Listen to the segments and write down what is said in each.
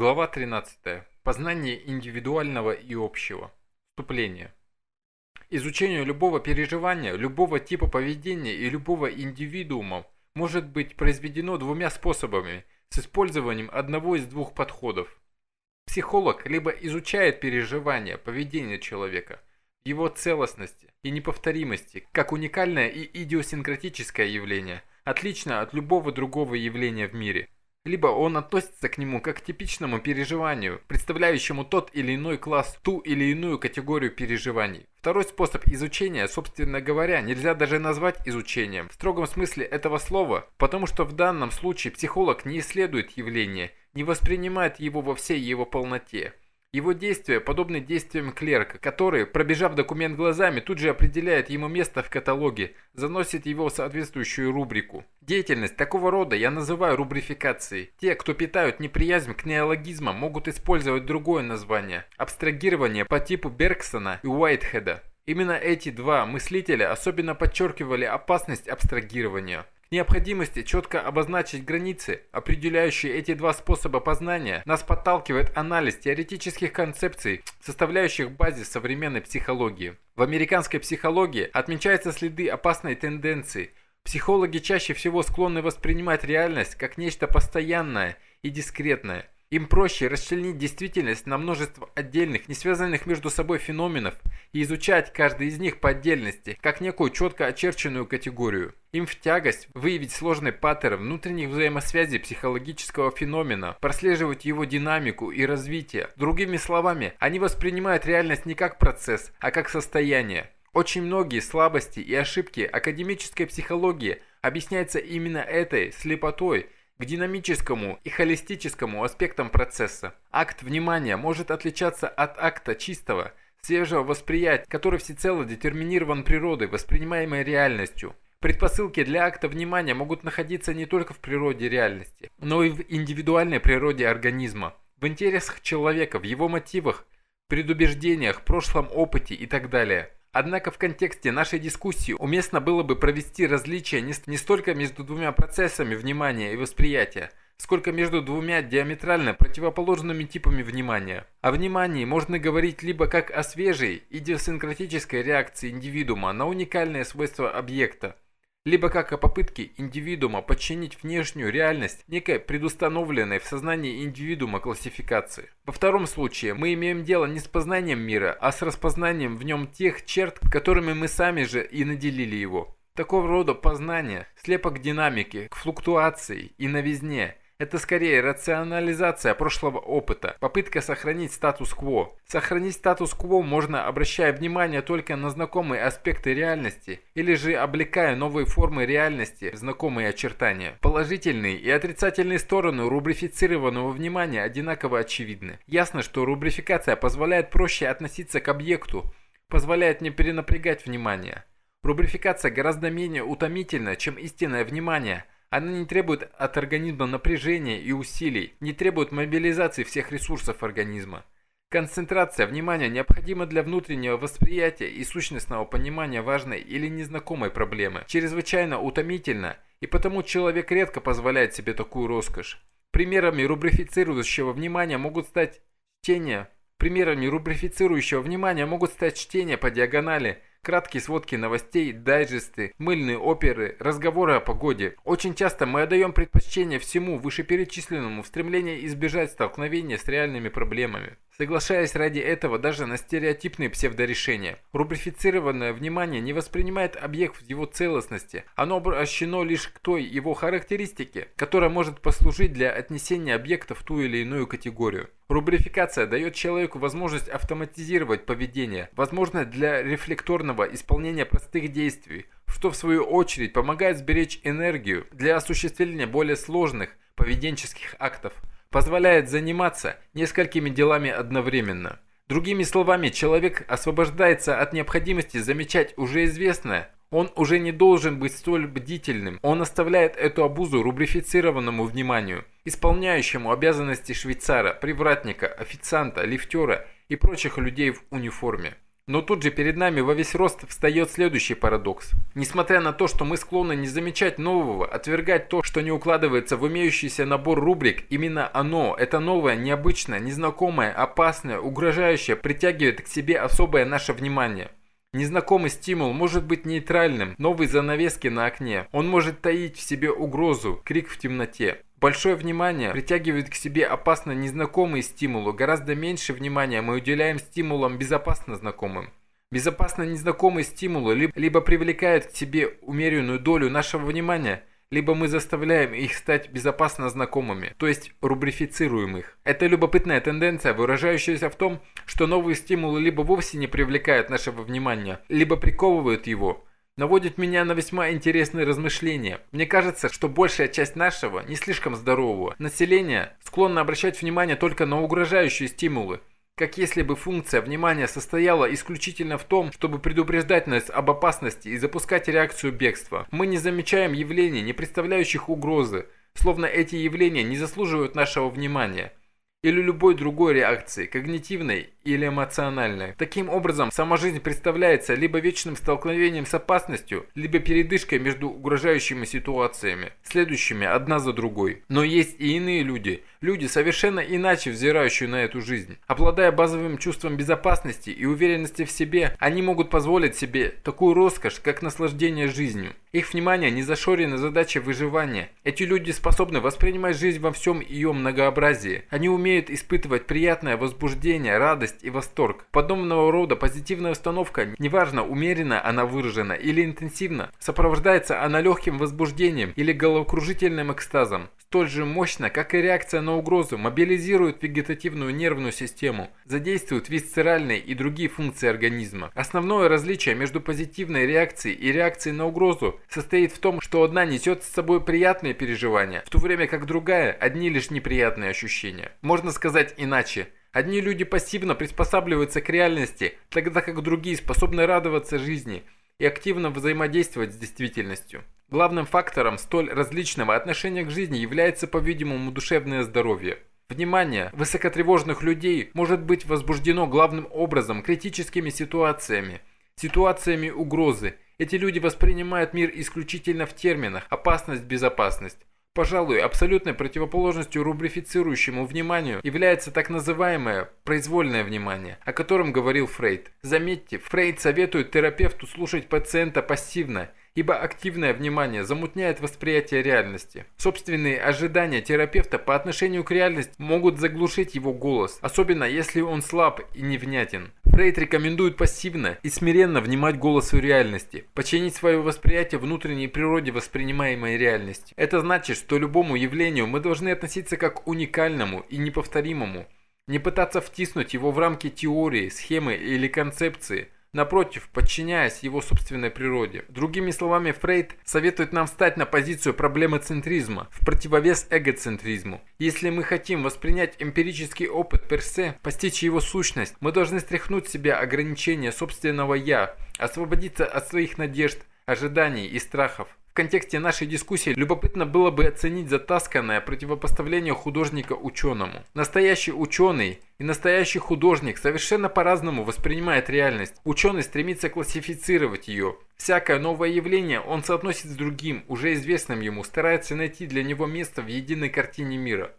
Глава 13. Познание индивидуального и общего. Вступление. Изучение любого переживания, любого типа поведения и любого индивидуума может быть произведено двумя способами с использованием одного из двух подходов. Психолог либо изучает переживания, поведение человека, его целостности и неповторимости, как уникальное и идиосинкратическое явление, отлично от любого другого явления в мире – либо он относится к нему как к типичному переживанию, представляющему тот или иной класс, ту или иную категорию переживаний. Второй способ изучения, собственно говоря, нельзя даже назвать изучением в строгом смысле этого слова, потому что в данном случае психолог не исследует явление, не воспринимает его во всей его полноте. Его действия подобны действиям клерка, который, пробежав документ глазами, тут же определяет ему место в каталоге, заносит его в соответствующую рубрику. Деятельность такого рода я называю рубрификацией. Те, кто питают неприязнь к неологизмам, могут использовать другое название – абстрагирование по типу Бергсона и Уайтхеда. Именно эти два мыслителя особенно подчеркивали опасность абстрагирования необходимости четко обозначить границы, определяющие эти два способа познания, нас подталкивает анализ теоретических концепций, составляющих базис современной психологии. В американской психологии отмечаются следы опасной тенденции. Психологи чаще всего склонны воспринимать реальность как нечто постоянное и дискретное – им проще расчленить действительность на множество отдельных, не связанных между собой феноменов и изучать каждый из них по отдельности, как некую четко очерченную категорию. Им в тягость выявить сложный паттерн внутренних взаимосвязей психологического феномена, прослеживать его динамику и развитие. Другими словами, они воспринимают реальность не как процесс, а как состояние. Очень многие слабости и ошибки академической психологии объясняются именно этой слепотой – к динамическому и холистическому аспектам процесса. Акт внимания может отличаться от акта чистого, свежего восприятия, который всецело детерминирован природой, воспринимаемой реальностью. Предпосылки для акта внимания могут находиться не только в природе реальности, но и в индивидуальной природе организма, в интересах человека, в его мотивах, предубеждениях, прошлом опыте и так далее – Однако в контексте нашей дискуссии уместно было бы провести различие не, столько между двумя процессами внимания и восприятия, сколько между двумя диаметрально противоположными типами внимания. О внимании можно говорить либо как о свежей идиосинкратической реакции индивидуума на уникальные свойства объекта, либо как о попытке индивидуума подчинить внешнюю реальность некой предустановленной в сознании индивидуума классификации. Во втором случае мы имеем дело не с познанием мира, а с распознанием в нем тех черт, которыми мы сами же и наделили его. Такого рода познание слепо к динамике, к флуктуации и новизне – это скорее рационализация прошлого опыта, попытка сохранить статус-кво. Сохранить статус-кво можно, обращая внимание только на знакомые аспекты реальности, или же облекая новые формы реальности в знакомые очертания. Положительные и отрицательные стороны рубрифицированного внимания одинаково очевидны. Ясно, что рубрификация позволяет проще относиться к объекту, позволяет не перенапрягать внимание. Рубрификация гораздо менее утомительна, чем истинное внимание – она не требует от организма напряжения и усилий, не требует мобилизации всех ресурсов организма. Концентрация внимания необходима для внутреннего восприятия и сущностного понимания важной или незнакомой проблемы. Чрезвычайно утомительно, и потому человек редко позволяет себе такую роскошь. Примерами рубрифицирующего внимания могут стать чтение. Примерами рубрифицирующего внимания могут стать чтение по диагонали – краткие сводки новостей, дайджесты, мыльные оперы, разговоры о погоде. Очень часто мы отдаем предпочтение всему вышеперечисленному в стремлении избежать столкновения с реальными проблемами соглашаясь ради этого даже на стереотипные псевдорешения. Рубрифицированное внимание не воспринимает объект в его целостности, оно обращено лишь к той его характеристике, которая может послужить для отнесения объекта в ту или иную категорию. Рубрификация дает человеку возможность автоматизировать поведение, возможность для рефлекторного исполнения простых действий, что в свою очередь помогает сберечь энергию для осуществления более сложных поведенческих актов позволяет заниматься несколькими делами одновременно. Другими словами, человек освобождается от необходимости замечать уже известное. Он уже не должен быть столь бдительным. Он оставляет эту обузу рубрифицированному вниманию, исполняющему обязанности швейцара, привратника, официанта, лифтера и прочих людей в униформе. Но тут же перед нами во весь рост встает следующий парадокс. Несмотря на то, что мы склонны не замечать нового, отвергать то, что не укладывается в имеющийся набор рубрик, именно оно, это новое, необычное, незнакомое, опасное, угрожающее, притягивает к себе особое наше внимание. Незнакомый стимул может быть нейтральным, новый занавески на окне. Он может таить в себе угрозу, крик в темноте. Большое внимание притягивает к себе опасно незнакомые стимулы, гораздо меньше внимания мы уделяем стимулам безопасно знакомым. Безопасно незнакомые стимулы либо привлекают к себе умеренную долю нашего внимания, либо мы заставляем их стать безопасно знакомыми, то есть рубрифицируем их. Это любопытная тенденция, выражающаяся в том, что новые стимулы либо вовсе не привлекают нашего внимания, либо приковывают его, наводит меня на весьма интересные размышления. Мне кажется, что большая часть нашего, не слишком здорового, населения склонна обращать внимание только на угрожающие стимулы, как если бы функция внимания состояла исключительно в том, чтобы предупреждать нас об опасности и запускать реакцию бегства. Мы не замечаем явлений, не представляющих угрозы, словно эти явления не заслуживают нашего внимания или любой другой реакции, когнитивной или эмоциональной. Таким образом, сама жизнь представляется либо вечным столкновением с опасностью, либо передышкой между угрожающими ситуациями, следующими одна за другой. Но есть и иные люди, люди, совершенно иначе взирающие на эту жизнь. Обладая базовым чувством безопасности и уверенности в себе, они могут позволить себе такую роскошь, как наслаждение жизнью. Их внимание не зашорено задачей выживания. Эти люди способны воспринимать жизнь во всем ее многообразии. Они умеют испытывать приятное возбуждение, радость и восторг. Подобного рода позитивная установка, неважно умеренно она выражена или интенсивно, сопровождается она легким возбуждением или головокружительным экстазом столь же мощно, как и реакция на угрозу, мобилизирует вегетативную нервную систему, задействует висцеральные и другие функции организма. Основное различие между позитивной реакцией и реакцией на угрозу состоит в том, что одна несет с собой приятные переживания, в то время как другая – одни лишь неприятные ощущения. Можно сказать иначе. Одни люди пассивно приспосабливаются к реальности, тогда как другие способны радоваться жизни и активно взаимодействовать с действительностью. Главным фактором столь различного отношения к жизни является, по-видимому, душевное здоровье. Внимание высокотревожных людей может быть возбуждено главным образом критическими ситуациями, ситуациями угрозы. Эти люди воспринимают мир исключительно в терминах «опасность», «безопасность». Пожалуй, абсолютной противоположностью рубрифицирующему вниманию является так называемое произвольное внимание, о котором говорил Фрейд. Заметьте, Фрейд советует терапевту слушать пациента пассивно – ибо активное внимание замутняет восприятие реальности. Собственные ожидания терапевта по отношению к реальности могут заглушить его голос, особенно если он слаб и невнятен. Фрейд рекомендует пассивно и смиренно внимать голосу реальности, подчинить свое восприятие внутренней природе воспринимаемой реальности. Это значит, что любому явлению мы должны относиться как к уникальному и неповторимому, не пытаться втиснуть его в рамки теории, схемы или концепции – напротив, подчиняясь его собственной природе. Другими словами, Фрейд советует нам встать на позицию проблемы центризма, в противовес эгоцентризму. Если мы хотим воспринять эмпирический опыт персе, постичь его сущность, мы должны стряхнуть с себя ограничения собственного «я», освободиться от своих надежд, ожиданий и страхов. В контексте нашей дискуссии любопытно было бы оценить затасканное противопоставление художника ученому. Настоящий ученый и настоящий художник совершенно по-разному воспринимает реальность. Ученый стремится классифицировать ее. Всякое новое явление он соотносит с другим, уже известным ему, старается найти для него место в единой картине мира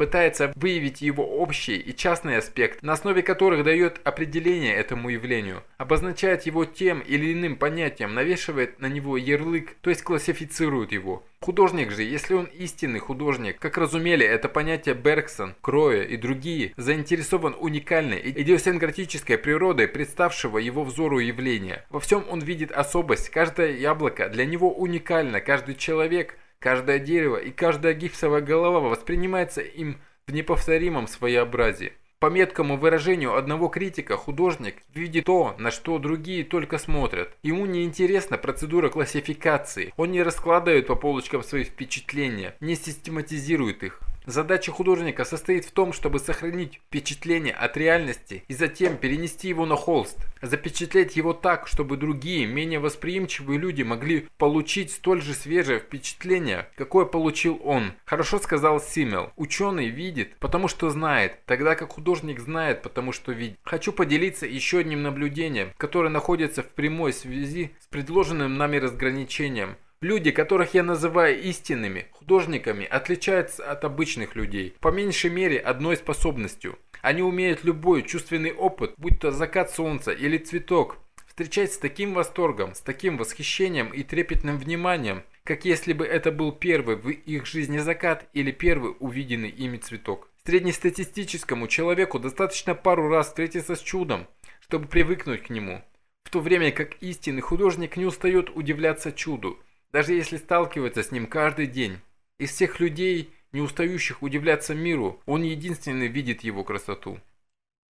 пытается выявить его общий и частный аспект, на основе которых дает определение этому явлению, обозначает его тем или иным понятием, навешивает на него ярлык, то есть классифицирует его. Художник же, если он истинный художник, как разумели это понятие Бергсон, Кроя и другие, заинтересован уникальной идиосинкратической природой представшего его взору явления. Во всем он видит особость, каждое яблоко для него уникально, каждый человек – Каждое дерево и каждая гипсовая голова воспринимается им в неповторимом своеобразии. По меткому выражению одного критика, художник видит то, на что другие только смотрят. Ему не интересна процедура классификации, он не раскладывает по полочкам свои впечатления, не систематизирует их. Задача художника состоит в том, чтобы сохранить впечатление от реальности и затем перенести его на холст, запечатлеть его так, чтобы другие, менее восприимчивые люди могли получить столь же свежее впечатление, какое получил он. Хорошо сказал Симмел. Ученый видит, потому что знает, тогда как художник знает, потому что видит. Хочу поделиться еще одним наблюдением, которое находится в прямой связи с предложенным нами разграничением – Люди, которых я называю истинными художниками, отличаются от обычных людей, по меньшей мере одной способностью. Они умеют любой чувственный опыт, будь то закат солнца или цветок, встречать с таким восторгом, с таким восхищением и трепетным вниманием, как если бы это был первый в их жизни закат или первый увиденный ими цветок. Среднестатистическому человеку достаточно пару раз встретиться с чудом, чтобы привыкнуть к нему, в то время как истинный художник не устает удивляться чуду – даже если сталкивается с ним каждый день. Из всех людей, не устающих удивляться миру, он единственный видит его красоту.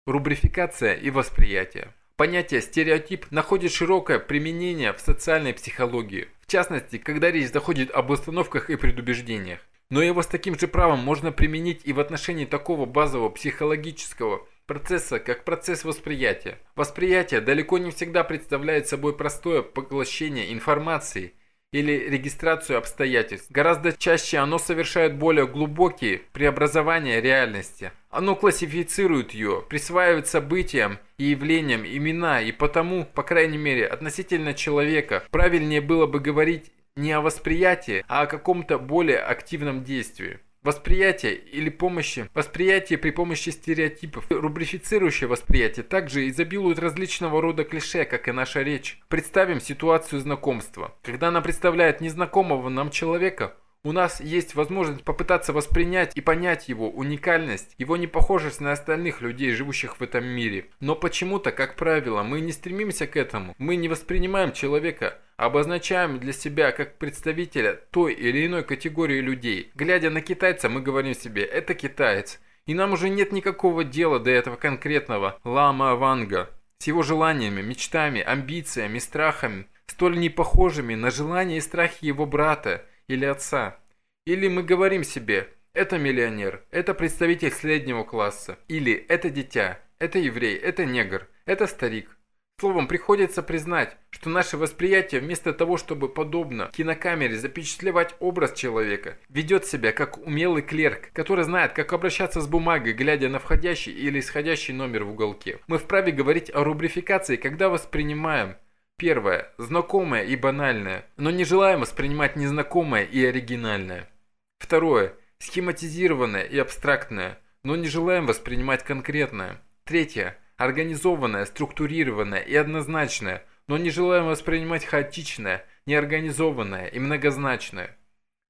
Рубрификация и восприятие. Понятие «стереотип» находит широкое применение в социальной психологии, в частности, когда речь заходит об установках и предубеждениях. Но его с таким же правом можно применить и в отношении такого базового психологического процесса, как процесс восприятия. Восприятие далеко не всегда представляет собой простое поглощение информации – или регистрацию обстоятельств. Гораздо чаще оно совершает более глубокие преобразования реальности. Оно классифицирует ее, присваивает событиям и явлениям имена, и потому, по крайней мере, относительно человека, правильнее было бы говорить не о восприятии, а о каком-то более активном действии. Восприятие или помощи, восприятие при помощи стереотипов, рубрифицирующее восприятие также изобилует различного рода клише, как и наша речь. Представим ситуацию знакомства. Когда она представляет незнакомого нам человека, у нас есть возможность попытаться воспринять и понять его уникальность, его непохожесть на остальных людей, живущих в этом мире. Но почему-то, как правило, мы не стремимся к этому. Мы не воспринимаем человека, обозначаем для себя как представителя той или иной категории людей. Глядя на китайца, мы говорим себе «это китаец». И нам уже нет никакого дела до этого конкретного Лама Ванга с его желаниями, мечтами, амбициями, страхами, столь непохожими на желания и страхи его брата, или отца. Или мы говорим себе «это миллионер, это представитель среднего класса», или «это дитя, это еврей, это негр, это старик». Словом, приходится признать, что наше восприятие вместо того, чтобы подобно кинокамере запечатлевать образ человека, ведет себя как умелый клерк, который знает, как обращаться с бумагой, глядя на входящий или исходящий номер в уголке. Мы вправе говорить о рубрификации, когда воспринимаем Первое. Знакомое и банальное, но не желаем воспринимать незнакомое и оригинальное. Второе. Схематизированное и абстрактное, но не желаем воспринимать конкретное. Третье. Организованное, структурированное и однозначное, но не желаем воспринимать хаотичное, неорганизованное и многозначное.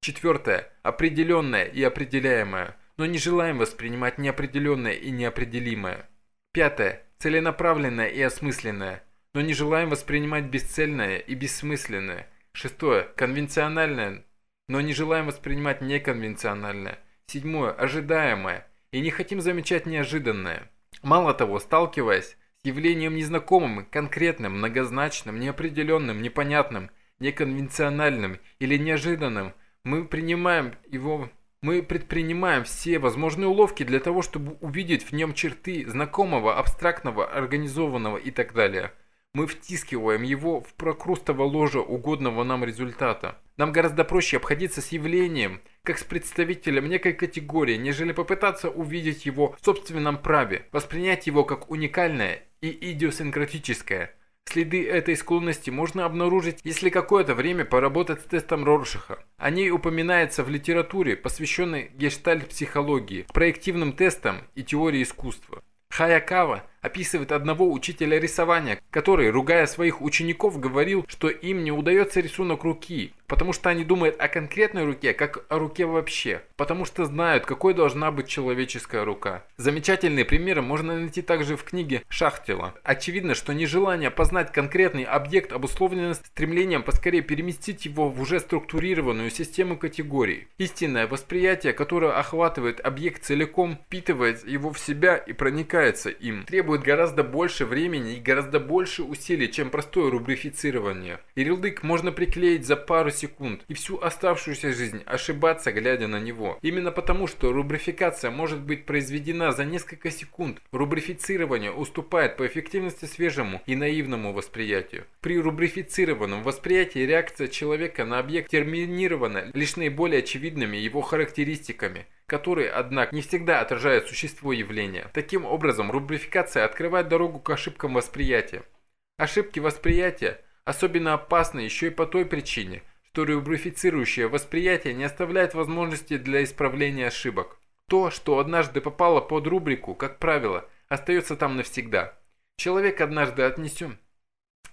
Четвертое. Определенное и определяемое, но не желаем воспринимать неопределенное и неопределимое. Пятое. Целенаправленное и осмысленное – но не желаем воспринимать бесцельное и бессмысленное. Шестое. Конвенциональное, но не желаем воспринимать неконвенциональное. Седьмое. Ожидаемое, и не хотим замечать неожиданное. Мало того, сталкиваясь с явлением незнакомым, конкретным, многозначным, неопределенным, непонятным, неконвенциональным или неожиданным, мы принимаем его мы предпринимаем все возможные уловки для того, чтобы увидеть в нем черты знакомого, абстрактного, организованного и так далее. Мы втискиваем его в прокрустово ложе угодного нам результата. Нам гораздо проще обходиться с явлением, как с представителем некой категории, нежели попытаться увидеть его в собственном праве, воспринять его как уникальное и идиосинкратическое. Следы этой склонности можно обнаружить, если какое-то время поработать с тестом Роршаха. О ней упоминается в литературе, посвященной гештальт-психологии, проективным тестам и теории искусства. Хаякава описывает одного учителя рисования, который, ругая своих учеников, говорил, что им не удается рисунок руки, потому что они думают о конкретной руке, как о руке вообще, потому что знают, какой должна быть человеческая рука. Замечательные примеры можно найти также в книге Шахтела. Очевидно, что нежелание познать конкретный объект обусловлено стремлением поскорее переместить его в уже структурированную систему категорий. Истинное восприятие, которое охватывает объект целиком, впитывает его в себя и проникается им, требует требует гораздо больше времени и гораздо больше усилий, чем простое рубрифицирование. Ярлык можно приклеить за пару секунд и всю оставшуюся жизнь ошибаться, глядя на него. Именно потому, что рубрификация может быть произведена за несколько секунд, рубрифицирование уступает по эффективности свежему и наивному восприятию. При рубрифицированном восприятии реакция человека на объект терминирована лишь наиболее очевидными его характеристиками – которые, однако, не всегда отражают существо явления. Таким образом, рубрификация открывает дорогу к ошибкам восприятия. Ошибки восприятия особенно опасны еще и по той причине, что рубрифицирующее восприятие не оставляет возможности для исправления ошибок. То, что однажды попало под рубрику, как правило, остается там навсегда. Человек однажды отнесен.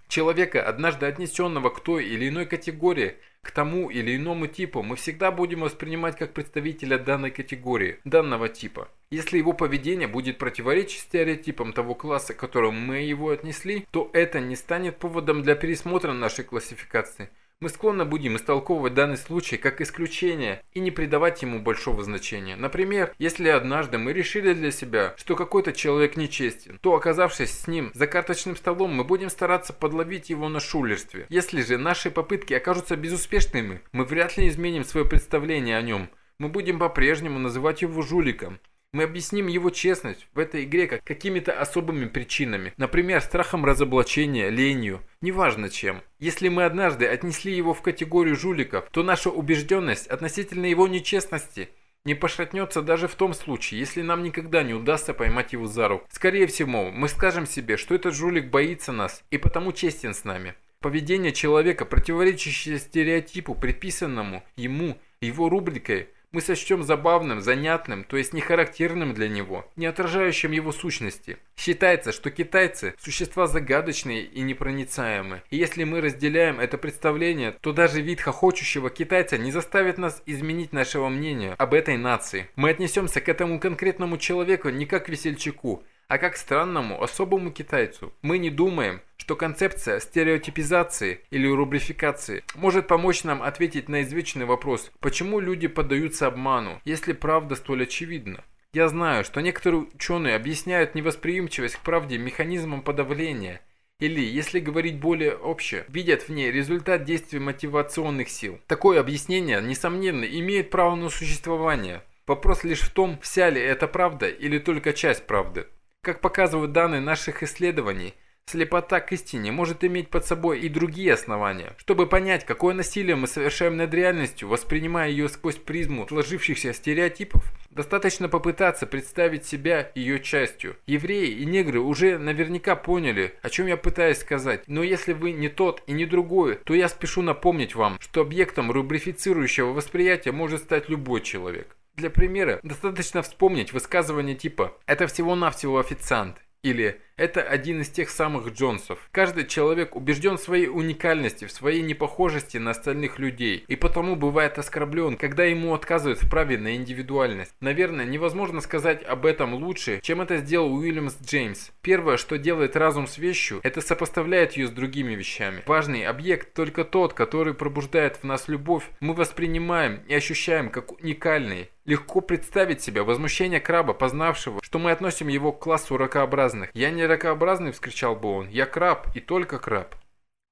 Человека, однажды отнесенного к той или иной категории, к тому или иному типу мы всегда будем воспринимать как представителя данной категории, данного типа. Если его поведение будет противоречить стереотипам того класса, к которому мы его отнесли, то это не станет поводом для пересмотра нашей классификации – мы склонны будем истолковывать данный случай как исключение и не придавать ему большого значения. Например, если однажды мы решили для себя, что какой-то человек нечестен, то оказавшись с ним за карточным столом, мы будем стараться подловить его на шулерстве. Если же наши попытки окажутся безуспешными, мы вряд ли изменим свое представление о нем. Мы будем по-прежнему называть его жуликом. Мы объясним его честность в этой игре как какими-то особыми причинами, например, страхом разоблачения, ленью, неважно чем. Если мы однажды отнесли его в категорию жуликов, то наша убежденность относительно его нечестности не пошатнется даже в том случае, если нам никогда не удастся поймать его за руку. Скорее всего, мы скажем себе, что этот жулик боится нас и потому честен с нами. Поведение человека, противоречащее стереотипу, приписанному ему его рубрикой – мы сочтем забавным, занятным, то есть не характерным для него, не отражающим его сущности. Считается, что китайцы – существа загадочные и непроницаемые. И если мы разделяем это представление, то даже вид хохочущего китайца не заставит нас изменить нашего мнения об этой нации. Мы отнесемся к этому конкретному человеку не как к весельчаку, а как странному, особому китайцу. Мы не думаем, что концепция стереотипизации или рубрификации может помочь нам ответить на извечный вопрос, почему люди поддаются обману, если правда столь очевидна. Я знаю, что некоторые ученые объясняют невосприимчивость к правде механизмом подавления, или, если говорить более обще, видят в ней результат действия мотивационных сил. Такое объяснение, несомненно, имеет право на существование. Вопрос лишь в том, вся ли это правда или только часть правды. Как показывают данные наших исследований, слепота к истине может иметь под собой и другие основания. Чтобы понять, какое насилие мы совершаем над реальностью, воспринимая ее сквозь призму сложившихся стереотипов, достаточно попытаться представить себя ее частью. Евреи и негры уже наверняка поняли, о чем я пытаюсь сказать, но если вы не тот и не другой, то я спешу напомнить вам, что объектом рубрифицирующего восприятия может стать любой человек. Для примера достаточно вспомнить высказывание типа «это всего-навсего официант» или это один из тех самых Джонсов. Каждый человек убежден в своей уникальности, в своей непохожести на остальных людей, и потому бывает оскорблен, когда ему отказывают в праве на индивидуальность. Наверное, невозможно сказать об этом лучше, чем это сделал Уильямс Джеймс. Первое, что делает разум с вещью, это сопоставляет ее с другими вещами. Важный объект только тот, который пробуждает в нас любовь, мы воспринимаем и ощущаем как уникальный. Легко представить себе возмущение краба, познавшего, что мы относим его к классу ракообразных. Я не ракообразный, вскричал бы он, я краб и только краб.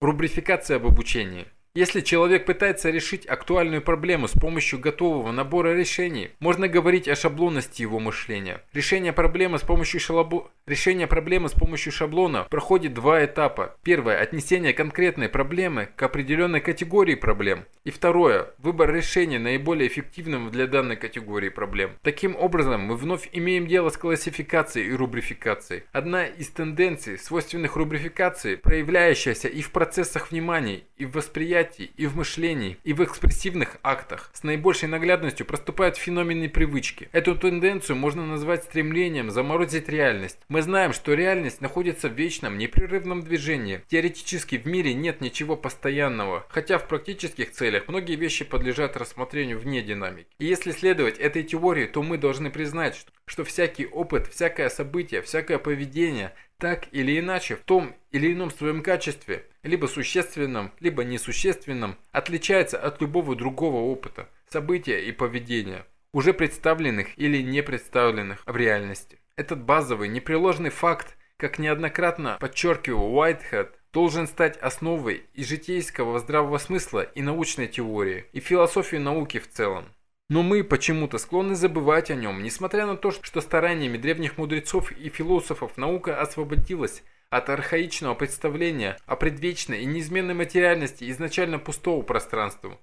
Рубрификация об обучении. Если человек пытается решить актуальную проблему с помощью готового набора решений, можно говорить о шаблонности его мышления. Решение проблемы с помощью шалабу... Решение проблемы с помощью шаблона проходит два этапа. Первое – отнесение конкретной проблемы к определенной категории проблем. И второе – выбор решения наиболее эффективного для данной категории проблем. Таким образом, мы вновь имеем дело с классификацией и рубрификацией. Одна из тенденций, свойственных рубрификации, проявляющаяся и в процессах внимания, и в восприятии, и в мышлении, и в экспрессивных актах, с наибольшей наглядностью проступают феномены привычки. Эту тенденцию можно назвать стремлением заморозить реальность. Мы знаем, что реальность находится в вечном, непрерывном движении. Теоретически в мире нет ничего постоянного, хотя в практических целях многие вещи подлежат рассмотрению вне динамики. И если следовать этой теории, то мы должны признать, что всякий опыт, всякое событие, всякое поведение так или иначе в том или ином своем качестве, либо существенном, либо несущественном, отличается от любого другого опыта, события и поведения, уже представленных или не представленных в реальности. Этот базовый, непреложный факт как неоднократно подчеркивал Уайтхед, должен стать основой и житейского здравого смысла, и научной теории, и философии науки в целом. Но мы почему-то склонны забывать о нем, несмотря на то, что стараниями древних мудрецов и философов наука освободилась от архаичного представления о предвечной и неизменной материальности изначально пустого пространства.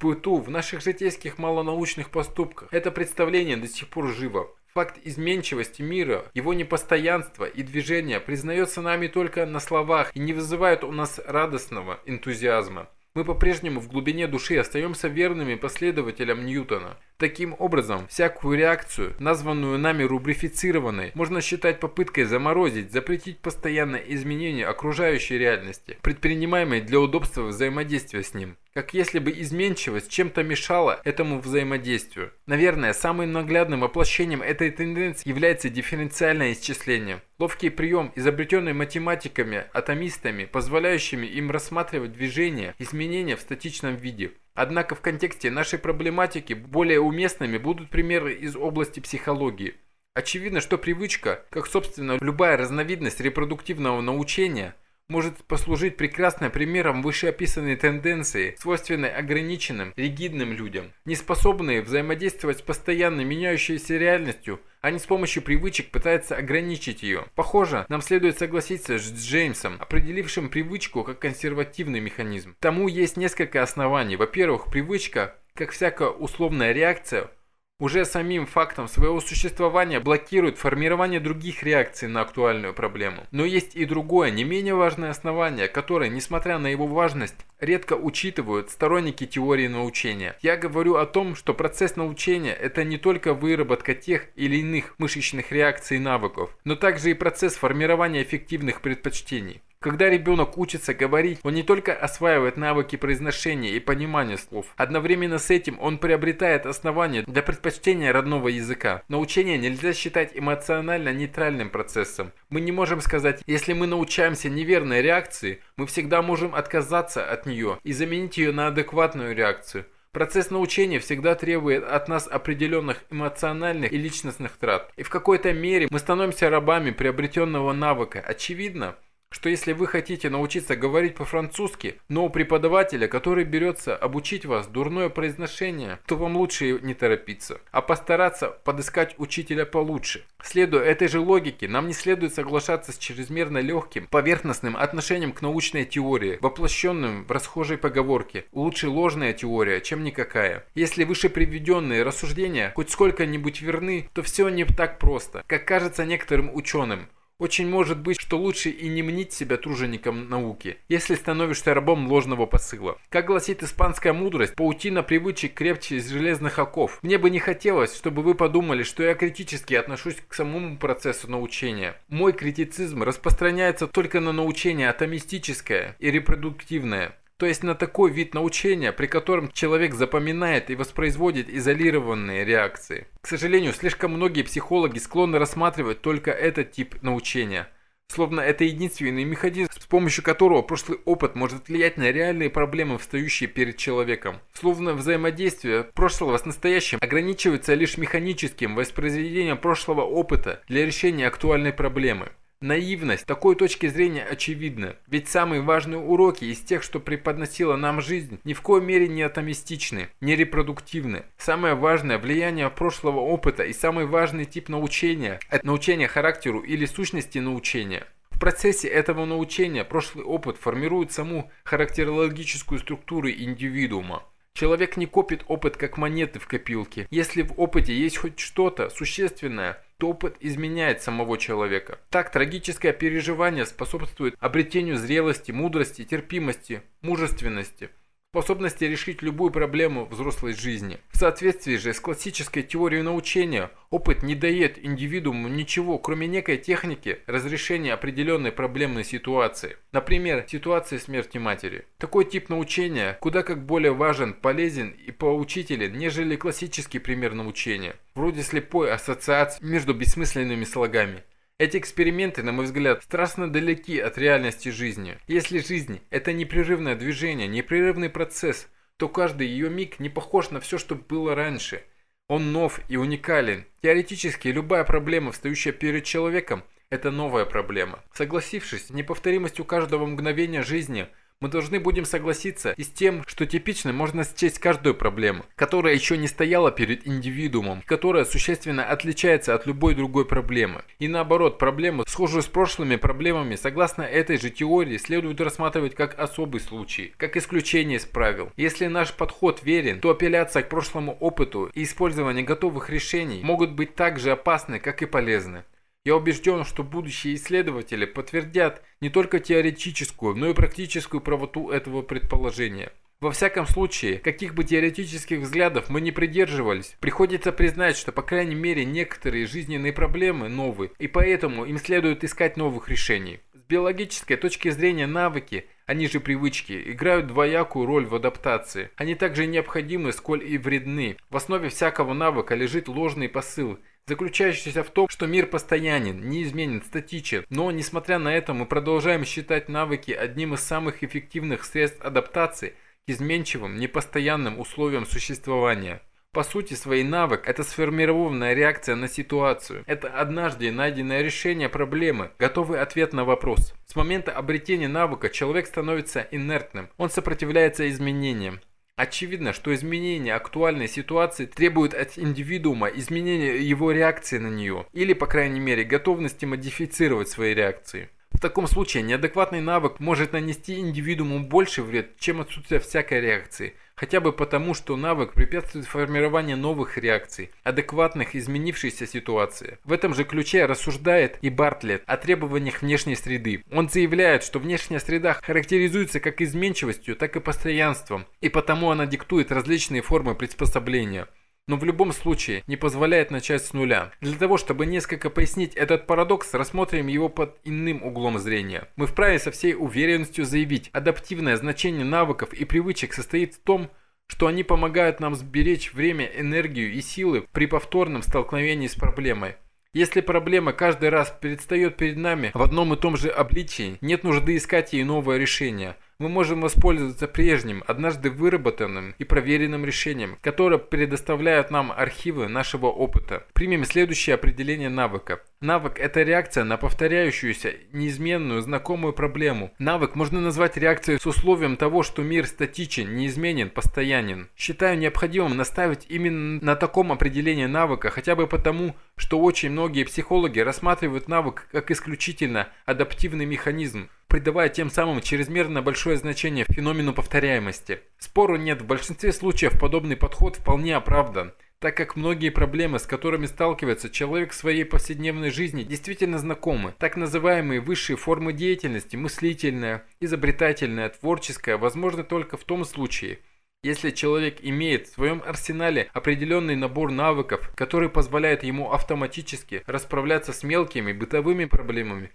В в наших житейских малонаучных поступках это представление до сих пор живо. Факт изменчивости мира, его непостоянства и движения признается нами только на словах и не вызывает у нас радостного энтузиазма. Мы по-прежнему в глубине души остаемся верными последователям Ньютона. Таким образом, всякую реакцию, названную нами рубрифицированной, можно считать попыткой заморозить, запретить постоянное изменение окружающей реальности, предпринимаемой для удобства взаимодействия с ним как если бы изменчивость чем-то мешала этому взаимодействию. Наверное, самым наглядным воплощением этой тенденции является дифференциальное исчисление. Ловкий прием, изобретенный математиками, атомистами, позволяющими им рассматривать движения, изменения в статичном виде. Однако в контексте нашей проблематики более уместными будут примеры из области психологии. Очевидно, что привычка, как собственно любая разновидность репродуктивного научения – может послужить прекрасным примером вышеописанной тенденции, свойственной ограниченным, ригидным людям, не способные взаимодействовать с постоянно меняющейся реальностью, они с помощью привычек пытаются ограничить ее. Похоже, нам следует согласиться с Джеймсом, определившим привычку как консервативный механизм. Тому есть несколько оснований. Во-первых, привычка, как всякая условная реакция, уже самим фактом своего существования блокирует формирование других реакций на актуальную проблему. Но есть и другое, не менее важное основание, которое, несмотря на его важность, редко учитывают сторонники теории научения. Я говорю о том, что процесс научения – это не только выработка тех или иных мышечных реакций и навыков, но также и процесс формирования эффективных предпочтений. Когда ребенок учится говорить, он не только осваивает навыки произношения и понимания слов. Одновременно с этим он приобретает основания для предпочтения родного языка. Научение нельзя считать эмоционально нейтральным процессом. Мы не можем сказать, если мы научаемся неверной реакции, мы всегда можем отказаться от нее и заменить ее на адекватную реакцию. Процесс научения всегда требует от нас определенных эмоциональных и личностных трат. И в какой-то мере мы становимся рабами приобретенного навыка. Очевидно, что если вы хотите научиться говорить по-французски, но у преподавателя, который берется обучить вас дурное произношение, то вам лучше не торопиться, а постараться подыскать учителя получше. Следуя этой же логике, нам не следует соглашаться с чрезмерно легким, поверхностным отношением к научной теории, воплощенным в расхожей поговорке «лучше ложная теория, чем никакая». Если выше приведенные рассуждения хоть сколько-нибудь верны, то все не так просто, как кажется некоторым ученым – очень может быть, что лучше и не мнить себя тружеником науки, если становишься рабом ложного посыла. Как гласит испанская мудрость, паутина привычек крепче из железных оков. Мне бы не хотелось, чтобы вы подумали, что я критически отношусь к самому процессу научения. Мой критицизм распространяется только на научение атомистическое и репродуктивное то есть на такой вид научения, при котором человек запоминает и воспроизводит изолированные реакции. К сожалению, слишком многие психологи склонны рассматривать только этот тип научения, словно это единственный механизм, с помощью которого прошлый опыт может влиять на реальные проблемы, встающие перед человеком. Словно взаимодействие прошлого с настоящим ограничивается лишь механическим воспроизведением прошлого опыта для решения актуальной проблемы. Наивность такой точки зрения очевидна, ведь самые важные уроки из тех, что преподносила нам жизнь, ни в коей мере не атомистичны, не репродуктивны. Самое важное влияние прошлого опыта и самый важный тип научения – это научение характеру или сущности научения. В процессе этого научения прошлый опыт формирует саму характерологическую структуру индивидуума. Человек не копит опыт как монеты в копилке. Если в опыте есть хоть что-то существенное – то опыт изменяет самого человека. Так, трагическое переживание способствует обретению зрелости, мудрости, терпимости, мужественности – способности решить любую проблему взрослой жизни. В соответствии же с классической теорией научения, опыт не дает индивидууму ничего, кроме некой техники разрешения определенной проблемной ситуации. Например, ситуации смерти матери. Такой тип научения куда как более важен, полезен и поучителен, нежели классический пример научения, вроде слепой ассоциации между бессмысленными слогами. Эти эксперименты, на мой взгляд, страстно далеки от реальности жизни. Если жизнь – это непрерывное движение, непрерывный процесс, то каждый ее миг не похож на все, что было раньше. Он нов и уникален. Теоретически, любая проблема, встающая перед человеком, – это новая проблема. Согласившись неповторимостью каждого мгновения жизни – мы должны будем согласиться и с тем, что типично можно счесть каждую проблему, которая еще не стояла перед индивидуумом, которая существенно отличается от любой другой проблемы. И наоборот, проблему, схожую с прошлыми проблемами, согласно этой же теории, следует рассматривать как особый случай, как исключение из правил. Если наш подход верен, то апелляция к прошлому опыту и использование готовых решений могут быть так же опасны, как и полезны. Я убежден, что будущие исследователи подтвердят не только теоретическую, но и практическую правоту этого предположения. Во всяком случае, каких бы теоретических взглядов мы не придерживались, приходится признать, что по крайней мере некоторые жизненные проблемы новые, и поэтому им следует искать новых решений. С биологической точки зрения навыки, они же привычки, играют двоякую роль в адаптации. Они также необходимы, сколь и вредны. В основе всякого навыка лежит ложный посыл – заключающийся в том, что мир постоянен, неизменен, статичен, но, несмотря на это, мы продолжаем считать навыки одним из самых эффективных средств адаптации к изменчивым, непостоянным условиям существования. По сути, свой навык – это сформированная реакция на ситуацию. Это однажды найденное решение проблемы, готовый ответ на вопрос. С момента обретения навыка человек становится инертным, он сопротивляется изменениям. Очевидно, что изменение актуальной ситуации требует от индивидуума изменения его реакции на нее, или, по крайней мере, готовности модифицировать свои реакции. В таком случае неадекватный навык может нанести индивидууму больше вред, чем отсутствие всякой реакции – Хотя бы потому, что навык препятствует формированию новых реакций, адекватных изменившейся ситуации. В этом же ключе рассуждает и Бартлетт о требованиях внешней среды. Он заявляет, что внешняя среда характеризуется как изменчивостью, так и постоянством, и потому она диктует различные формы приспособления но в любом случае не позволяет начать с нуля. Для того, чтобы несколько пояснить этот парадокс, рассмотрим его под иным углом зрения. Мы вправе со всей уверенностью заявить, адаптивное значение навыков и привычек состоит в том, что они помогают нам сберечь время, энергию и силы при повторном столкновении с проблемой. Если проблема каждый раз предстает перед нами в одном и том же обличии, нет нужды искать ей новое решение – мы можем воспользоваться прежним, однажды выработанным и проверенным решением, которое предоставляют нам архивы нашего опыта. Примем следующее определение навыка. Навык – это реакция на повторяющуюся, неизменную, знакомую проблему. Навык можно назвать реакцией с условием того, что мир статичен, неизменен, постоянен. Считаю необходимым наставить именно на таком определении навыка, хотя бы потому, что очень многие психологи рассматривают навык как исключительно адаптивный механизм, придавая тем самым чрезмерно большое значение феномену повторяемости. Спору нет, в большинстве случаев подобный подход вполне оправдан, так как многие проблемы, с которыми сталкивается человек в своей повседневной жизни, действительно знакомы. Так называемые высшие формы деятельности, мыслительная, изобретательная, творческая, возможны только в том случае, если человек имеет в своем арсенале определенный набор навыков, который позволяет ему автоматически расправляться с мелкими бытовыми проблемами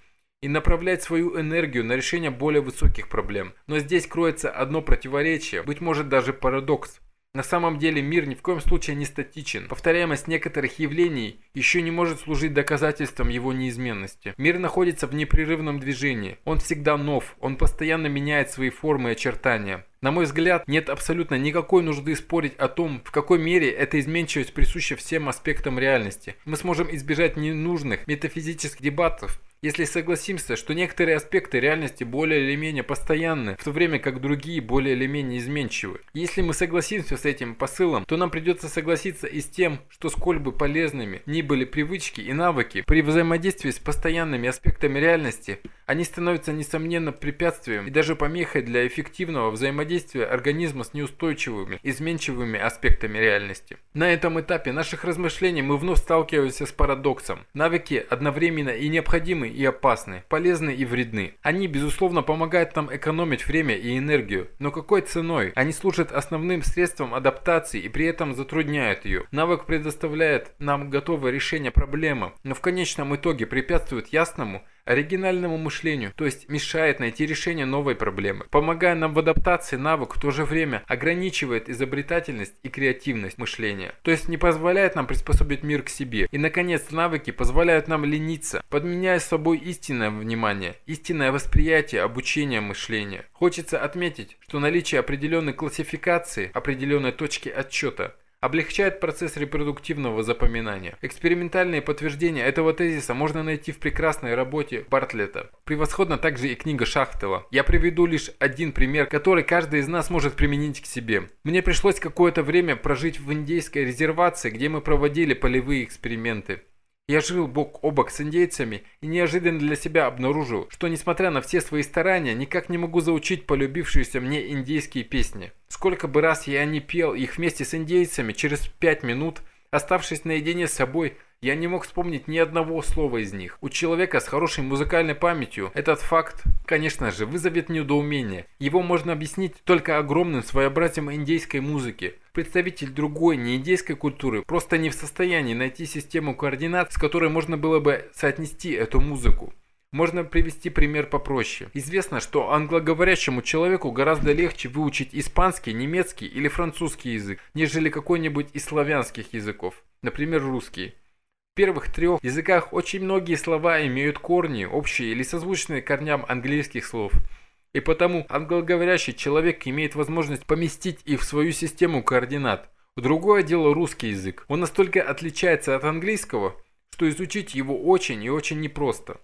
и направлять свою энергию на решение более высоких проблем. Но здесь кроется одно противоречие, быть может даже парадокс. На самом деле мир ни в коем случае не статичен. Повторяемость некоторых явлений еще не может служить доказательством его неизменности. Мир находится в непрерывном движении. Он всегда нов, он постоянно меняет свои формы и очертания. На мой взгляд, нет абсолютно никакой нужды спорить о том, в какой мере эта изменчивость присуща всем аспектам реальности. Мы сможем избежать ненужных метафизических дебатов, если согласимся, что некоторые аспекты реальности более или менее постоянны, в то время как другие более или менее изменчивы. Если мы согласимся с этим посылом, то нам придется согласиться и с тем, что сколь бы полезными ни были привычки и навыки, при взаимодействии с постоянными аспектами реальности, они становятся несомненно препятствием и даже помехой для эффективного взаимодействия организма с неустойчивыми, изменчивыми аспектами реальности. На этом этапе наших размышлений мы вновь сталкиваемся с парадоксом. Навыки одновременно и необходимы и опасны, полезны и вредны. Они, безусловно, помогают нам экономить время и энергию, но какой ценой? Они служат основным средством адаптации и при этом затрудняют ее. Навык предоставляет нам готовое решение проблемы, но в конечном итоге препятствует ясному оригинальному мышлению, то есть мешает найти решение новой проблемы. Помогая нам в адаптации, навык в то же время ограничивает изобретательность и креативность мышления, то есть не позволяет нам приспособить мир к себе. И, наконец, навыки позволяют нам лениться, подменяя собой истинное внимание, истинное восприятие обучения мышления. Хочется отметить, что наличие определенной классификации, определенной точки отчета – облегчает процесс репродуктивного запоминания. Экспериментальные подтверждения этого тезиса можно найти в прекрасной работе Бартлета. Превосходна также и книга Шахтова. Я приведу лишь один пример, который каждый из нас может применить к себе. Мне пришлось какое-то время прожить в индейской резервации, где мы проводили полевые эксперименты. Я жил бок о бок с индейцами и неожиданно для себя обнаружил, что несмотря на все свои старания, никак не могу заучить полюбившиеся мне индейские песни. Сколько бы раз я не пел их вместе с индейцами, через пять минут, оставшись наедине с собой, я не мог вспомнить ни одного слова из них. У человека с хорошей музыкальной памятью этот факт, конечно же, вызовет недоумение. Его можно объяснить только огромным своеобразием индейской музыки. Представитель другой, не индейской культуры, просто не в состоянии найти систему координат, с которой можно было бы соотнести эту музыку. Можно привести пример попроще. Известно, что англоговорящему человеку гораздо легче выучить испанский, немецкий или французский язык, нежели какой-нибудь из славянских языков, например, русский. В первых трех языках очень многие слова имеют корни, общие или созвучные корням английских слов. И потому англоговорящий человек имеет возможность поместить их в свою систему координат. Другое дело русский язык. Он настолько отличается от английского, что изучить его очень и очень непросто.